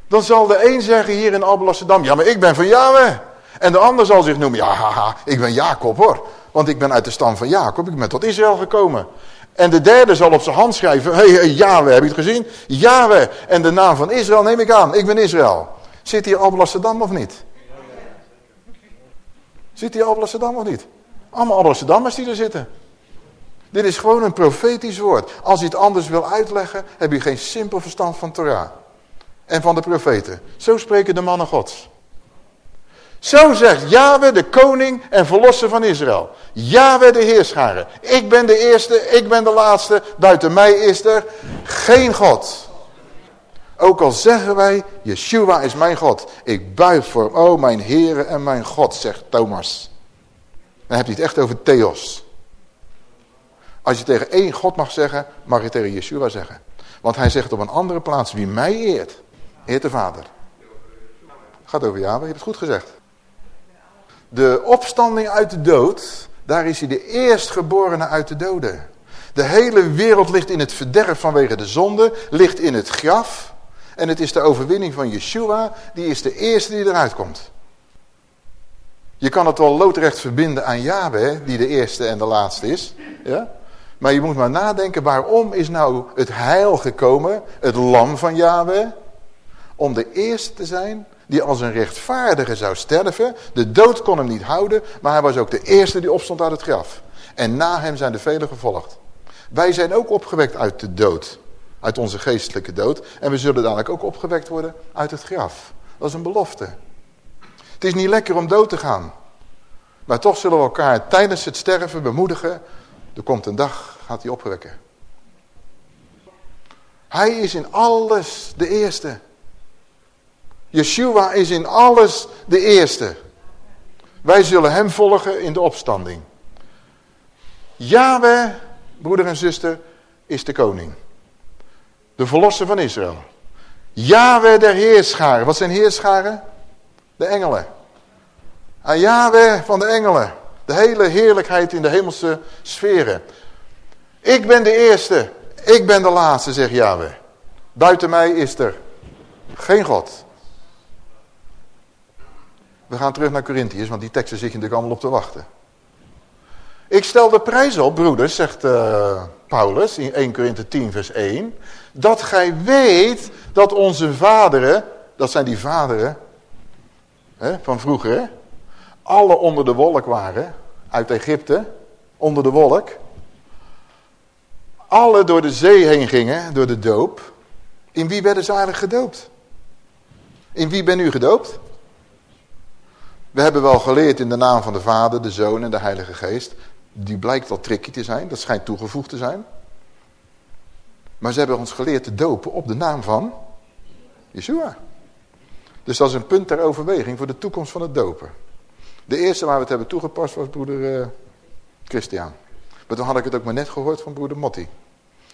Dan zal de een zeggen hier in Alblasserdam, ja maar ik ben van Yahweh. En de ander zal zich noemen, ja haha, ik ben Jacob hoor. Want ik ben uit de stam van Jacob, ik ben tot Israël gekomen. En de derde zal op zijn hand schrijven, hé, hey, Yahweh, heb je het gezien? Yahweh, en de naam van Israël neem ik aan, ik ben Israël. Zit hier Alblasserdam of niet? Zit hier Alblasserdam of niet? Allemaal Alblasserdammers die er zitten. Dit is gewoon een profetisch woord. Als je het anders wil uitleggen, heb je geen simpel verstand van Torah. En van de profeten. Zo spreken de mannen gods. Zo zegt Yahweh de koning en verlosser van Israël. Yahweh de heerscharen. Ik ben de eerste, ik ben de laatste. Buiten mij is er geen God. Ook al zeggen wij, Yeshua is mijn God. Ik buig voor, oh mijn Heere en mijn God, zegt Thomas. Dan heb je het echt over Theos. Als je tegen één God mag zeggen, mag je tegen Yeshua zeggen. Want hij zegt op een andere plaats, wie mij eert, eert de Vader. Gaat over Yahweh, je hebt het goed gezegd. De opstanding uit de dood, daar is hij de eerstgeborene uit de doden. De hele wereld ligt in het verderf vanwege de zonde, ligt in het graf. En het is de overwinning van Yeshua, die is de eerste die eruit komt. Je kan het wel loodrecht verbinden aan Yahweh, die de eerste en de laatste is. Ja? Maar je moet maar nadenken, waarom is nou het heil gekomen, het lam van Yahweh? Om de eerste te zijn die als een rechtvaardige zou sterven. De dood kon hem niet houden, maar hij was ook de eerste die opstond uit het graf. En na hem zijn de velen gevolgd. Wij zijn ook opgewekt uit de dood. Uit onze geestelijke dood. En we zullen dadelijk ook opgewekt worden uit het graf. Dat is een belofte. Het is niet lekker om dood te gaan. Maar toch zullen we elkaar tijdens het sterven bemoedigen. Er komt een dag, gaat hij opwekken. Hij is in alles de eerste. Yeshua is in alles de eerste. Wij zullen hem volgen in de opstanding. Yahweh, broeder en zuster, is de koning. De verlosser van Israël. Yahweh der heerscharen. Wat zijn heerscharen? De engelen. Aan Yahweh van de engelen. De hele heerlijkheid in de hemelse sferen. Ik ben de eerste. Ik ben de laatste, zegt Yahweh. Buiten mij is er geen God. We gaan terug naar Corinthiërs, want die teksten zitten natuurlijk allemaal op te wachten. Ik stel de prijs op, broeders, zegt uh, Paulus in 1 Korinthe 10 vers 1, dat gij weet dat onze vaderen, dat zijn die vaderen hè, van vroeger, alle onder de wolk waren, uit Egypte, onder de wolk. Alle door de zee heen gingen, door de doop. In wie werden ze eigenlijk gedoopt? In wie ben u gedoopt? We hebben wel geleerd in de naam van de Vader, de Zoon en de Heilige Geest. Die blijkt wel tricky te zijn, dat schijnt toegevoegd te zijn. Maar ze hebben ons geleerd te dopen op de naam van Yeshua. Dus dat is een punt ter overweging voor de toekomst van het dopen. De eerste waar we het hebben toegepast was broeder uh, Christian. Maar toen had ik het ook maar net gehoord van broeder Motti.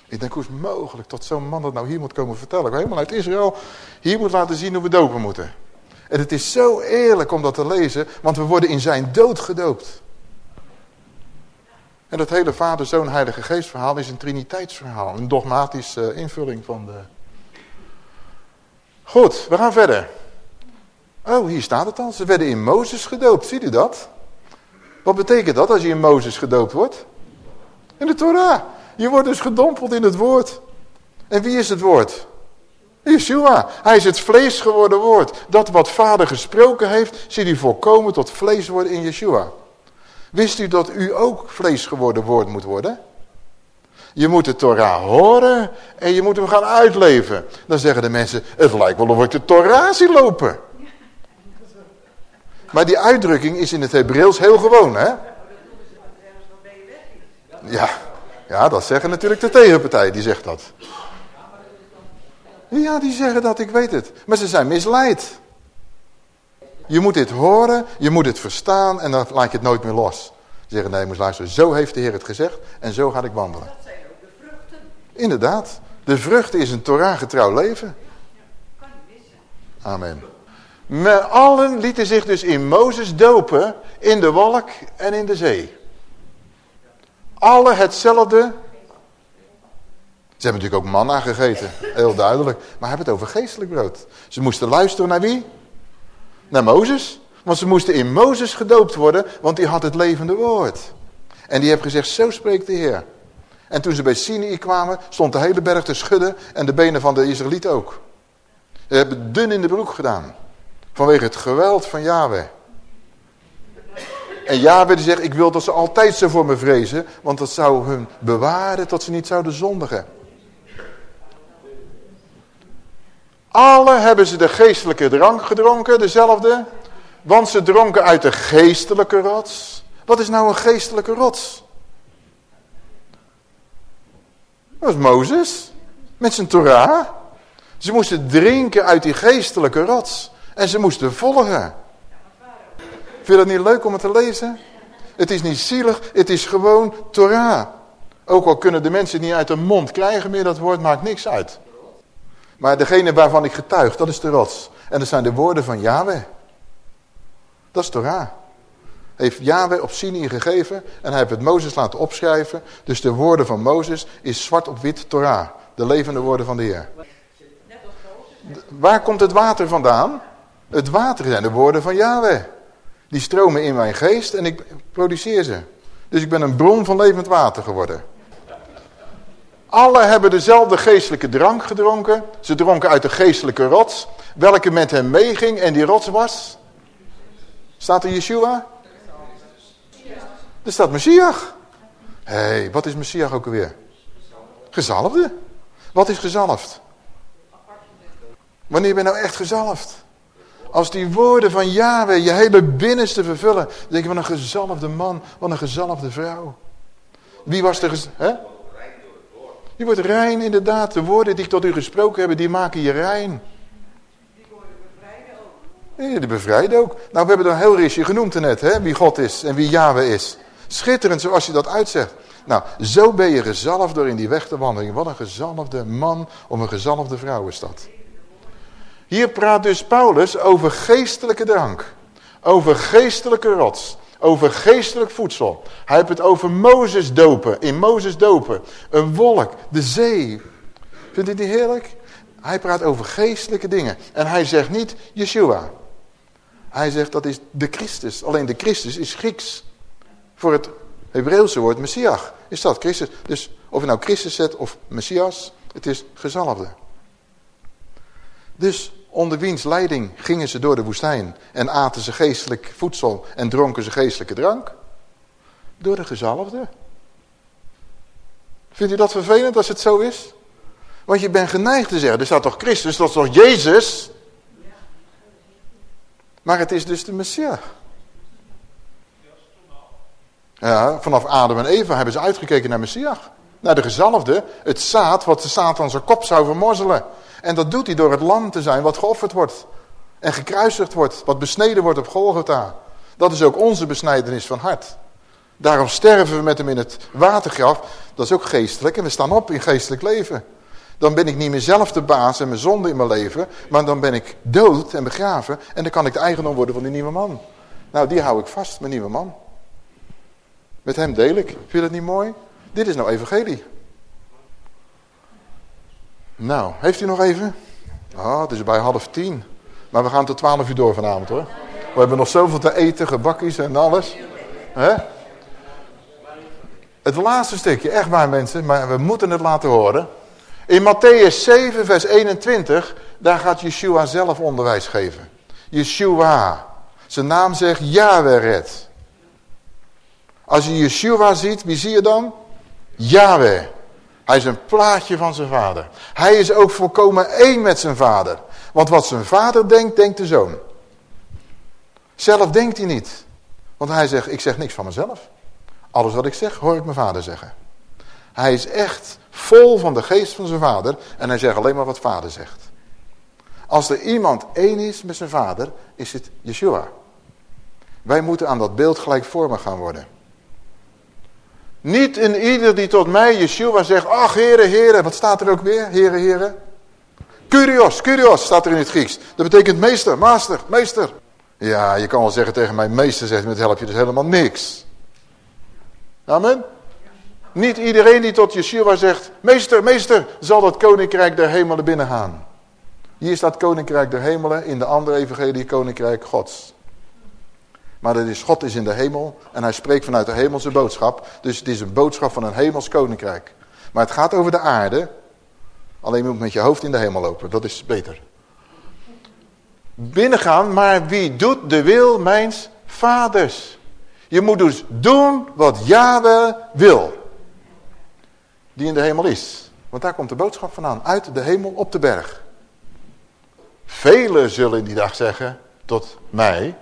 Ik denk, hoe is het mogelijk dat zo'n man dat nou hier moet komen vertellen? Ik helemaal uit Israël hier moet laten zien hoe we dopen moeten. En het is zo eerlijk om dat te lezen, want we worden in zijn dood gedoopt. En dat hele Vader, Zoon, Heilige Geest verhaal is een triniteitsverhaal. Een dogmatische invulling van de... Goed, we gaan verder. Oh, hier staat het al. Ze werden in Mozes gedoopt. Ziet u dat? Wat betekent dat als je in Mozes gedoopt wordt? In de Torah. Je wordt dus gedompeld in het woord. En wie is het woord? Yeshua. Hij is het vlees geworden woord. Dat wat vader gesproken heeft, ziet u voorkomen tot vlees worden in Yeshua. Wist u dat u ook vlees geworden woord moet worden? Je moet de Torah horen en je moet hem gaan uitleven. Dan zeggen de mensen, het lijkt wel of ik de Torah zie lopen. Maar die uitdrukking is in het Hebreeuws heel gewoon, hè? Ja, ja, dat zeggen natuurlijk de tegenpartij, die zegt dat. Ja, die zeggen dat, ik weet het. Maar ze zijn misleid. Je moet dit horen, je moet het verstaan en dan laat je het nooit meer los. Ze zeggen, nee, moet luisteren, zo heeft de Heer het gezegd en zo ga ik wandelen. Dat zijn ook de vruchten. Inderdaad, de vruchten is een Torah-getrouw leven. Amen. Met allen lieten zich dus in Mozes dopen, in de wolk en in de zee. Alle hetzelfde. Ze hebben natuurlijk ook manna gegeten, heel duidelijk. Maar hebben het over geestelijk brood. Ze moesten luisteren naar wie? Naar Mozes. Want ze moesten in Mozes gedoopt worden, want die had het levende woord. En die heeft gezegd, zo spreekt de Heer. En toen ze bij Sinai kwamen, stond de hele berg te schudden en de benen van de Israëlieten ook. Ze hebben dun in de broek gedaan. Vanwege het geweld van Yahweh. En Yahweh die zegt, ik wil dat ze altijd zo voor me vrezen, want dat zou hun bewaren tot ze niet zouden zondigen. Alle hebben ze de geestelijke drank gedronken, dezelfde. Want ze dronken uit de geestelijke rots. Wat is nou een geestelijke rots? Dat was Mozes. Met zijn Torah. Ze moesten drinken uit die geestelijke rots. En ze moesten volgen. Vind je dat niet leuk om het te lezen? Het is niet zielig, het is gewoon Torah. Ook al kunnen de mensen niet uit de mond krijgen meer, dat woord maakt niks uit. Maar degene waarvan ik getuig, dat is de rots. En dat zijn de woorden van Yahweh. Dat is Torah. Heeft Yahweh op Sinai gegeven en hij heeft het Mozes laten opschrijven. Dus de woorden van Mozes is zwart op wit Torah. De levende woorden van de Heer. Waar komt het water vandaan? Het water zijn de woorden van Yahweh. Die stromen in mijn geest en ik produceer ze. Dus ik ben een bron van levend water geworden. Alle hebben dezelfde geestelijke drank gedronken. Ze dronken uit de geestelijke rots. Welke met hem meeging en die rots was? Staat er Yeshua? Er staat Messiach. Hé, hey, wat is Messiach ook alweer? Gezalfde. Wat is gezalfd? Wanneer ben je nou echt gezalfd? Als die woorden van Yahweh je hele binnenste vervullen. Dan denk je, wat een gezalfde man, wat een gezalfde vrouw. Wie was. Gez... Hè? Je wordt rein inderdaad. De woorden die ik tot u gesproken heb, die maken je rein. Nee, die bevrijdt ook. Nou, we hebben een heel risje genoemd net, hè, wie God is en wie Yahweh is. Schitterend zoals je dat uitzegt. Nou, zo ben je gezalfd door in die weg te wandelen. Wat een gezalfde man om een gezalfde vrouw is dat. Hier praat dus Paulus over geestelijke drank. Over geestelijke rots. Over geestelijk voedsel. Hij heeft het over Mozes dopen. In Mozes dopen. Een wolk. De zee. Vindt u die heerlijk? Hij praat over geestelijke dingen. En hij zegt niet Yeshua. Hij zegt dat is de Christus. Alleen de Christus is Grieks. Voor het Hebreeuwse woord Messias. Is dat Christus. Dus of je nou Christus zet of Messias. Het is gezalfde. Dus onder wiens leiding gingen ze door de woestijn en aten ze geestelijk voedsel en dronken ze geestelijke drank? Door de gezalfde. Vindt u dat vervelend als het zo is? Want je bent geneigd te zeggen, er staat toch Christus, dat is toch Jezus? Maar het is dus de Messias. Ja, vanaf Adam en Eva hebben ze uitgekeken naar Messias. Naar de gezalfde, het zaad wat de Satan zijn kop zou vermorzelen. En dat doet hij door het lam te zijn wat geofferd wordt. En gekruisigd wordt, wat besneden wordt op Golgotha. Dat is ook onze besnijdenis van hart. Daarom sterven we met hem in het watergraf. Dat is ook geestelijk en we staan op in geestelijk leven. Dan ben ik niet meer zelf de baas en mijn zonde in mijn leven. Maar dan ben ik dood en begraven. En dan kan ik de eigendom worden van die nieuwe man. Nou, die hou ik vast, mijn nieuwe man. Met hem deel ik. Vind je dat niet mooi? Dit is nou evangelie. Nou, heeft u nog even? Ah, het is bij half tien. Maar we gaan tot twaalf uur door vanavond hoor. We hebben nog zoveel te eten, gebakjes en alles. He? Het laatste stukje, echt waar mensen, maar we moeten het laten horen. In Matthäus 7 vers 21, daar gaat Yeshua zelf onderwijs geven. Yeshua. Zijn naam zegt Yahweh Als je Yeshua ziet, wie zie je dan? Yahweh. Hij is een plaatje van zijn vader. Hij is ook volkomen één met zijn vader. Want wat zijn vader denkt, denkt de zoon. Zelf denkt hij niet. Want hij zegt, ik zeg niks van mezelf. Alles wat ik zeg, hoor ik mijn vader zeggen. Hij is echt vol van de geest van zijn vader. En hij zegt alleen maar wat vader zegt. Als er iemand één is met zijn vader, is het Yeshua. Wij moeten aan dat beeld gelijkvormig gaan worden. Niet in ieder die tot mij, Yeshua, zegt, ach heren, heren, wat staat er ook weer, heren, heren? Kurios, kurios staat er in het Grieks. Dat betekent meester, master, meester. Ja, je kan wel zeggen tegen mij, meester zegt, met help je dus helemaal niks. Amen? Niet iedereen die tot Yeshua zegt, meester, meester, zal dat koninkrijk der hemelen binnengaan. Hier staat koninkrijk der hemelen, in de andere evangelie koninkrijk gods. Maar dat is, God is in de hemel en hij spreekt vanuit de hemelse boodschap. Dus het is een boodschap van een hemels koninkrijk. Maar het gaat over de aarde. Alleen moet met je hoofd in de hemel lopen. Dat is beter. Binnengaan, maar wie doet de wil mijns vaders? Je moet dus doen wat Yahweh wil. Die in de hemel is. Want daar komt de boodschap vandaan. Uit de hemel op de berg. Velen zullen in die dag zeggen tot mij.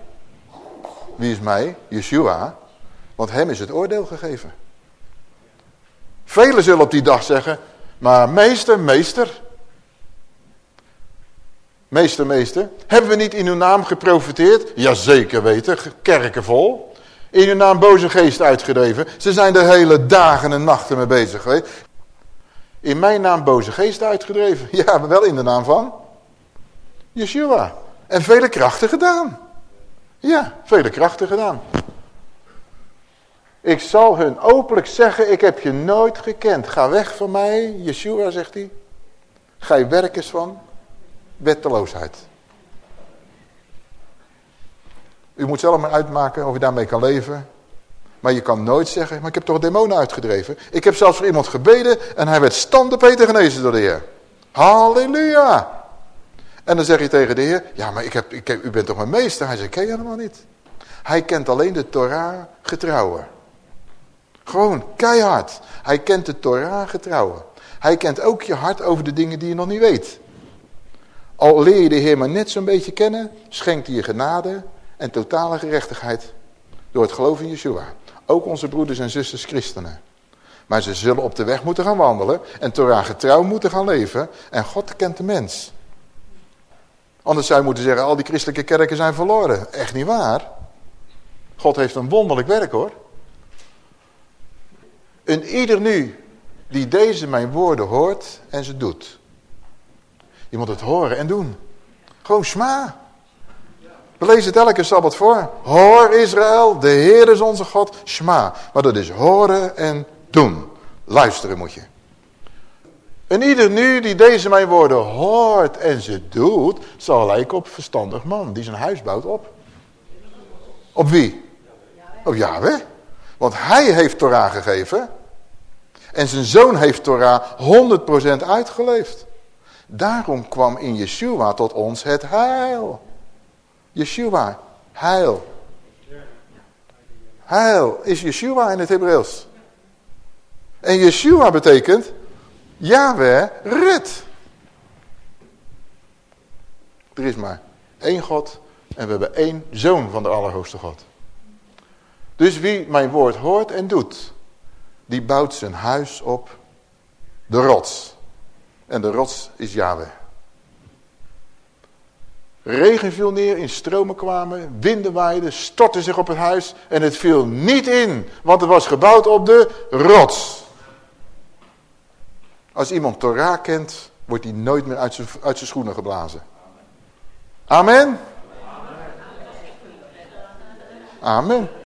Wie is mij? Yeshua. Want hem is het oordeel gegeven. Velen zullen op die dag zeggen, maar meester, meester. Meester, meester. Hebben we niet in uw naam geprofiteerd? Jazeker weten, kerken vol. In uw naam boze geest uitgedreven. Ze zijn er hele dagen en nachten mee bezig geweest. In mijn naam boze geest uitgedreven. Ja, maar wel in de naam van Yeshua. En vele krachten gedaan. Ja, vele krachten gedaan. Ik zal hun openlijk zeggen, ik heb je nooit gekend. Ga weg van mij, Yeshua zegt hij. Gij werkers van wetteloosheid. U moet zelf maar uitmaken of je daarmee kan leven. Maar je kan nooit zeggen, maar ik heb toch demonen uitgedreven. Ik heb zelfs voor iemand gebeden en hij werd standen Peter genezen door de Heer. Halleluja! En dan zeg je tegen de Heer, ja maar ik heb, ik u bent toch mijn meester? Hij zegt, ken je helemaal niet. Hij kent alleen de Torah getrouwen. Gewoon keihard. Hij kent de Torah getrouwen. Hij kent ook je hart over de dingen die je nog niet weet. Al leer je de Heer maar net zo'n beetje kennen, schenkt hij je genade en totale gerechtigheid door het geloof in Yeshua. Ook onze broeders en zusters christenen. Maar ze zullen op de weg moeten gaan wandelen en Torah getrouw moeten gaan leven. En God kent de mens. Anders zou je moeten zeggen, al die christelijke kerken zijn verloren. Echt niet waar. God heeft een wonderlijk werk hoor. En ieder nu die deze mijn woorden hoort en ze doet. Je moet het horen en doen. Gewoon sma. We lezen het elke Sabbat voor. Hoor Israël, de Heer is onze God, sma. Maar dat is horen en doen. Luisteren moet je. En ieder nu die deze mijn woorden hoort en ze doet, zal lijken op verstandig man die zijn huis bouwt op. Op wie? Op Yahweh. Want hij heeft Torah gegeven. En zijn zoon heeft Torah 100% uitgeleefd. Daarom kwam in Yeshua tot ons het heil. Yeshua, heil. Heil is Yeshua in het Hebreeuws. En Yeshua betekent Yahweh red. Er is maar één God en we hebben één zoon van de Allerhoogste God. Dus wie mijn woord hoort en doet, die bouwt zijn huis op de rots. En de rots is Yahweh. Regen viel neer, in stromen kwamen, winden waaiden, stortten zich op het huis en het viel niet in, want het was gebouwd op de rots. Als iemand Torah kent, wordt hij nooit meer uit zijn, uit zijn schoenen geblazen. Amen. Amen.